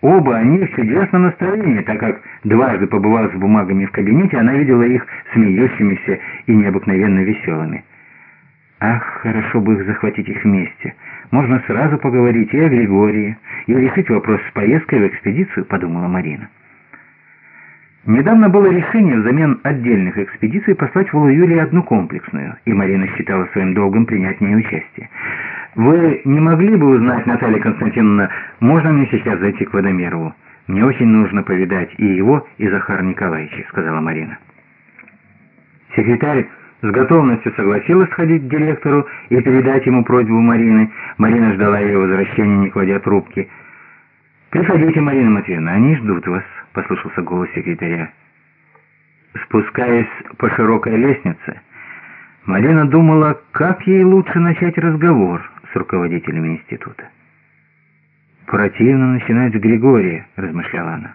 Оба они в чудесном настроении, так как, дважды побывав с бумагами в кабинете, она видела их смеющимися и необыкновенно веселыми. Ах, хорошо бы их захватить их вместе. Можно сразу поговорить и о Григории, и решить вопрос с поездкой в экспедицию, подумала Марина. Недавно было решение взамен отдельных экспедиций послать в Улуюле одну комплексную, и Марина считала своим долгом принять в ней участие. «Вы не могли бы узнать, Наталья Константиновна, можно мне сейчас зайти к Водомерову? Мне очень нужно повидать и его, и Захара Николаевича», — сказала Марина. Секретарь с готовностью согласилась сходить к директору и передать ему просьбу Марины. Марина ждала ее возвращения, не кладя трубки. «Приходите, Марина Матвеевна, они ждут вас», — послышался голос секретаря. Спускаясь по широкой лестнице, Марина думала, как ей лучше начать разговор с руководителем института. «Противно начинать с Григория», — размышляла она.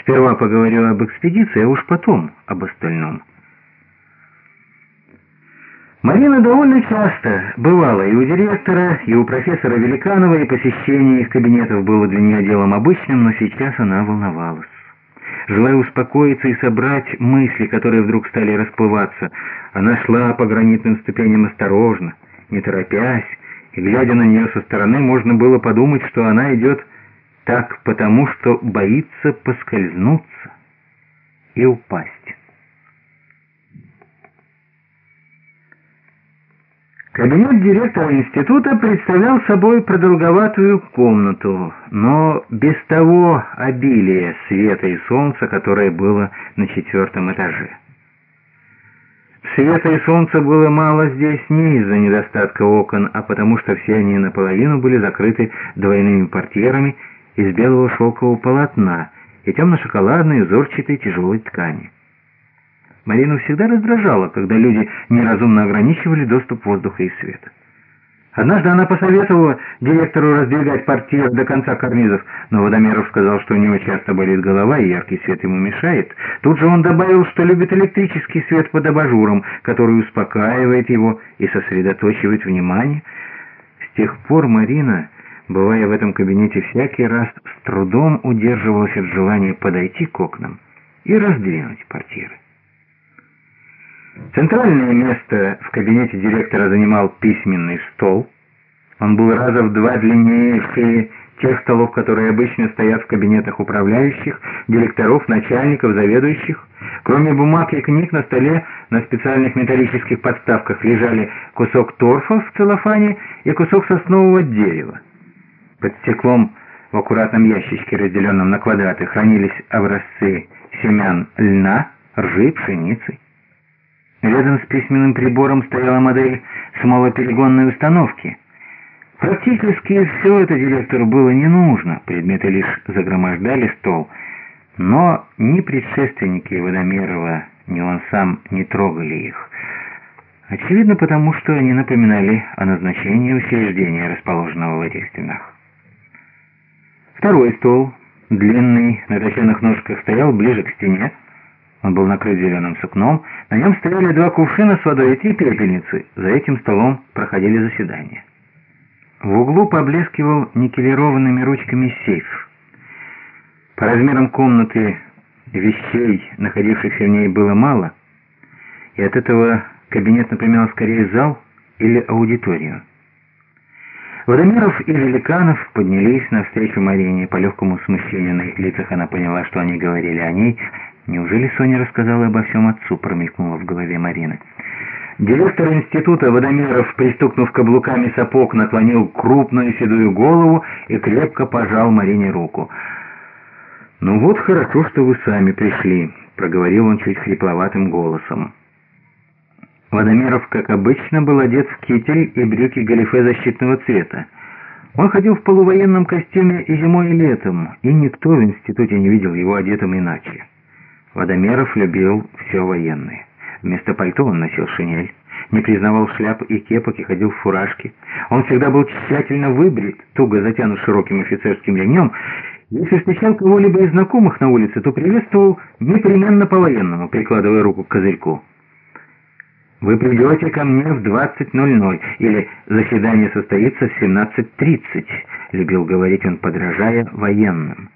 «Сперва поговорю об экспедиции, а уж потом об остальном». Марина довольно часто бывала и у директора, и у профессора Великанова, и посещение их кабинетов было для нее делом обычным, но сейчас она волновалась. Желая успокоиться и собрать мысли, которые вдруг стали расплываться, она шла по гранитным ступеням осторожно, не торопясь, глядя на нее со стороны, можно было подумать, что она идет так потому, что боится поскользнуться и упасть. Кабинет директора института представлял собой продолговатую комнату, но без того обилия света и солнца, которое было на четвертом этаже. Света и солнца было мало здесь не из-за недостатка окон, а потому что все они наполовину были закрыты двойными портьерами из белого шелкового полотна и темно-шоколадной узорчатой тяжелой ткани. Марину всегда раздражало, когда люди неразумно ограничивали доступ воздуха и света. Однажды она посоветовала директору раздвигать портьер до конца карнизов, но Водомеров сказал, что у него часто болит голова и яркий свет ему мешает. Тут же он добавил, что любит электрический свет под абажуром, который успокаивает его и сосредоточивает внимание. С тех пор Марина, бывая в этом кабинете всякий раз, с трудом удерживалась от желания подойти к окнам и раздвинуть портьеры. Центральное место в кабинете директора занимал письменный стол. Он был раза в два длиннее и шире тех столов, которые обычно стоят в кабинетах управляющих, директоров, начальников, заведующих. Кроме бумаг и книг на столе на специальных металлических подставках лежали кусок торфа в целлофане и кусок соснового дерева. Под стеклом в аккуратном ящичке, разделенном на квадраты, хранились образцы семян льна, ржи, пшеницы. Рядом с письменным прибором стояла модель самолоперегонной установки. Практически все это директору было не нужно, предметы лишь загромождали стол, но ни предшественники Водомерова, ни он сам не трогали их. Очевидно, потому что они напоминали о назначении учреждения, расположенного в этих стенах. Второй стол, длинный, на точенных ножках, стоял ближе к стене, он был накрыт зеленым сукном, на нем стояли два кувшина с водой и три пепельницы. За этим столом проходили заседания. В углу поблескивал никелированными ручками сейф. По размерам комнаты вещей, находившихся в ней, было мало, и от этого кабинет напоминал скорее зал или аудиторию. Водомеров и Великанов поднялись навстречу Марине. По легкому смущению на их лицах она поняла, что они говорили о ней, Неужели Соня рассказала обо всем отцу, промелькнула в голове Марины. Директор института Водомеров, пристукнув каблуками сапог, наклонил крупную седую голову и крепко пожал Марине руку. «Ну вот хорошо, что вы сами пришли», — проговорил он чуть хрипловатым голосом. Водомеров, как обычно, был одет в китель и брюки галифе защитного цвета. Он ходил в полувоенном костюме и зимой, и летом, и никто в институте не видел его одетым иначе. Водомеров любил все военное. Вместо пальто он носил шинель, не признавал шляп и кепок и ходил в фуражке. Он всегда был тщательно выбрит, туго затянут широким офицерским ремнем. Если встречал кого-либо из знакомых на улице, то приветствовал непременно по-военному, прикладывая руку к козырьку. Вы придете ко мне в 20.00 или заседание состоится в 17.30, любил говорить он, подражая военным.